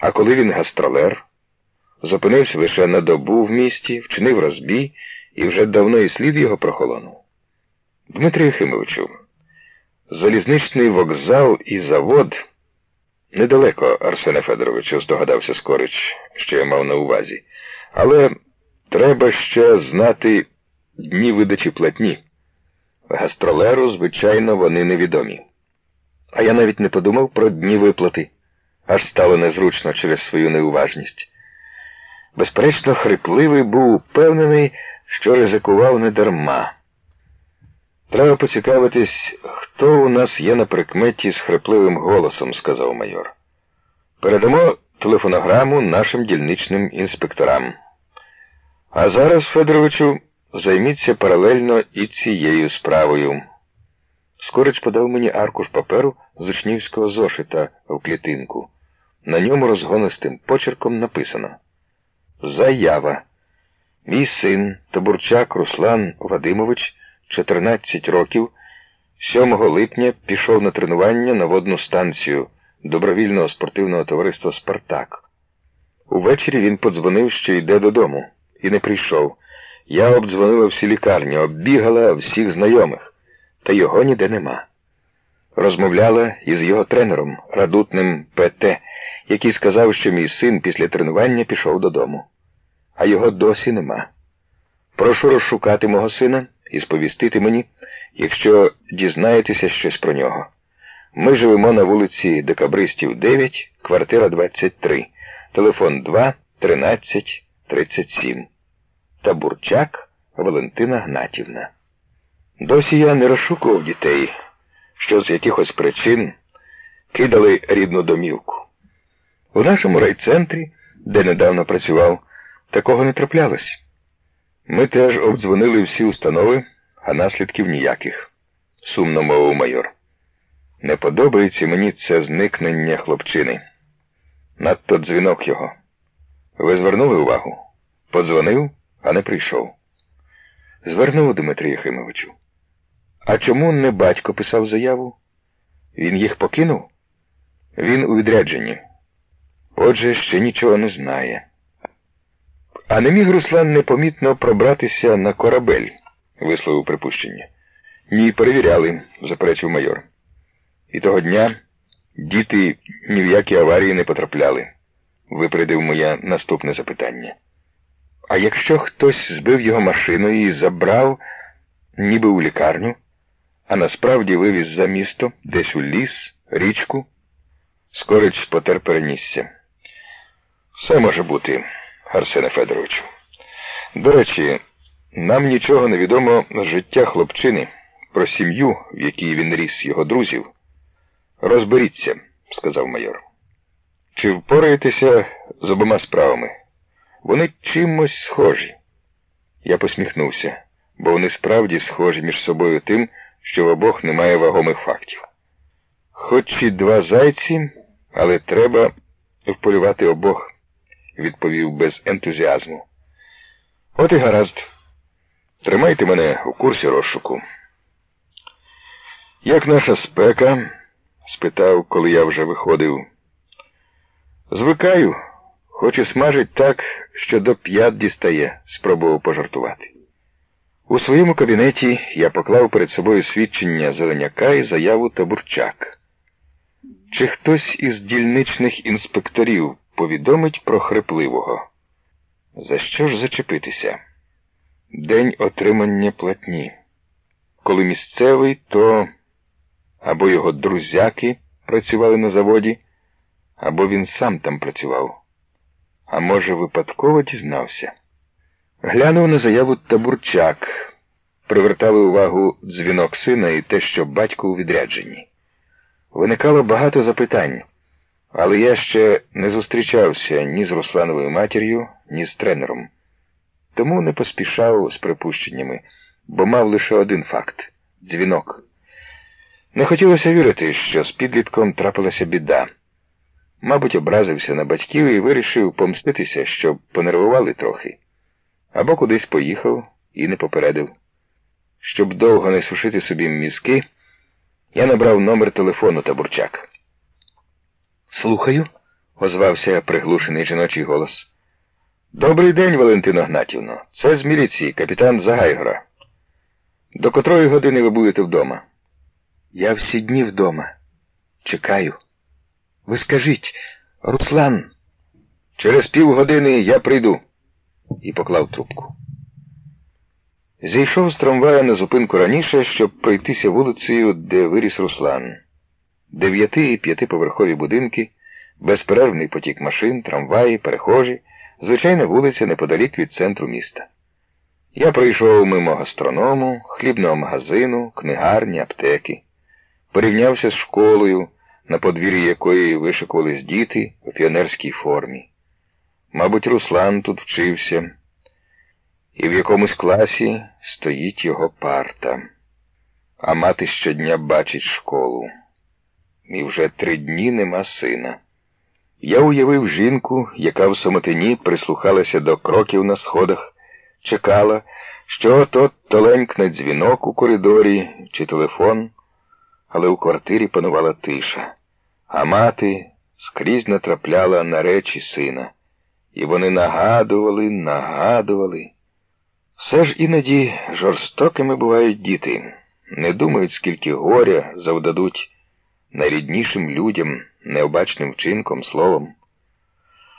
А коли він гастролер, зупинився лише на добу в місті, вчинив розбій і вже давно і слід його прохолонув. Дмитрий Єхимовичу, залізничний вокзал і завод недалеко, Арсене Федоровичу, здогадався Скорич, що я мав на увазі. Але треба ще знати дні видачі платні. Гастролеру, звичайно, вони невідомі. А я навіть не подумав про дні виплати, аж стало незручно через свою неуважність. Безперечно, хрипливий був упевнений, що ризикував недарма. Треба поцікавитись, хто у нас є на прикметі з хрипливим голосом, сказав майор. Передамо телефонограму нашим дільничним інспекторам. А зараз, Федоровичу, займіться паралельно і цією справою. Скорич подав мені аркуш паперу з учнівського зошита в клітинку. На ньому розгонистим почерком написано Заява. Мій син Табурчак Руслан Вадимович, 14 років, 7 липня пішов на тренування на водну станцію добровільного спортивного товариства Спартак. Увечері він подзвонив, що йде додому, і не прийшов. Я обдзвонила всі лікарні, оббігала всіх знайомих, та його ніде нема. Розмовляла із його тренером, радутним ПТ, який сказав, що мій син після тренування пішов додому, а його досі нема. Прошу розшукати мого сина і сповістити мені, якщо дізнаєтеся щось про нього. Ми живемо на вулиці Декабристів, 9, квартира 23, телефон 2 13 37. Табурчак Валентина Гнатівна. Досі я не розшукував дітей, що з якихось причин кидали рідну домівку. У нашому райцентрі, де недавно працював, такого не траплялось. Ми теж обдзвонили всі установи, а наслідків ніяких, сумно мовив майор. Не подобається мені це зникнення хлопчини. Надто дзвінок його. Ви звернули увагу? Подзвонив, а не прийшов. Звернув Дмитрий Єхимовичу. А чому не батько писав заяву? Він їх покинув? Він у відрядженні. Отже, ще нічого не знає. А не міг Руслан непомітно пробратися на корабель, висловив припущення. Ні, перевіряли, заперечив майор. І того дня діти ні в які аварії не потрапляли, випередив моє наступне запитання. А якщо хтось збив його машиною і забрав, ніби у лікарню, а насправді вивіз за місто, десь у ліс, річку, скорич потер перенісся. Все може бути, Арсене Федоровичу. До речі, нам нічого не відомо з життя хлопчини, про сім'ю, в якій він ріс його друзів. Розберіться, сказав майор. Чи впораєтеся з обома справами? Вони чимось схожі. Я посміхнувся, бо вони справді схожі між собою тим, що в обох немає вагомих фактів. Хоч і два зайці, але треба вполювати обох, відповів без ентузіазму. От і гаразд. Тримайте мене у курсі розшуку. Як наша спека? спитав, коли я вже виходив. Звикаю, хоч і смажить так, що до п'ят дістає, спробував пожартувати. У своєму кабінеті я поклав перед собою свідчення Зеленяка і заяву Табурчак. Чи хтось із дільничних інспекторів повідомить про хрипливого? За що ж зачепитися? День отримання платні. Коли місцевий, то або його друзяки працювали на заводі, або він сам там працював. А може, випадково дізнався. Глянув на заяву Табурчак, привертали увагу дзвінок сина і те, що батько у відрядженні. Виникало багато запитань, але я ще не зустрічався ні з Руслановою матір'ю, ні з тренером. Тому не поспішав з припущеннями, бо мав лише один факт дзвінок. Не хотілося вірити, що з підлітком трапилася біда. Мабуть, образився на батьків і вирішив помститися, щоб понервували трохи. Або кудись поїхав і не попередив. Щоб довго не сушити собі мізки, я набрав номер телефону Табурчак. Слухаю, озвався приглушений жіночий голос. Добрий день, Валентино Гнатівно. Це з міліції, капітан Загайгора. До котрої години ви будете вдома? Я всі дні вдома. Чекаю. Ви скажіть, Руслан. Через півгодини я прийду. І поклав трубку. Зійшов з трамвая на зупинку раніше, щоб пройтися вулицею, де виріс Руслан. Дев'яти і п'ятиповерхові будинки, безперервний потік машин, трамваї, перехожі, звичайна вулиця неподалік від центру міста. Я пройшов мимо гастроному, хлібного магазину, книгарні, аптеки, порівнявся з школою, на подвір'ї якої вишикувались діти у піонерській формі. Мабуть, Руслан тут вчився, і в якомусь класі стоїть його парта, а мати щодня бачить школу. І вже три дні нема сина. Я уявив жінку, яка в самотині прислухалася до кроків на сходах, чекала, що то толенькне дзвінок у коридорі чи телефон, але у квартирі панувала тиша, а мати скрізь натрапляла на речі сина, і вони нагадували, нагадували. Все ж іноді жорстокими бувають діти, не думають, скільки горя завдадуть найріднішим людям, необачним вчинком, словом.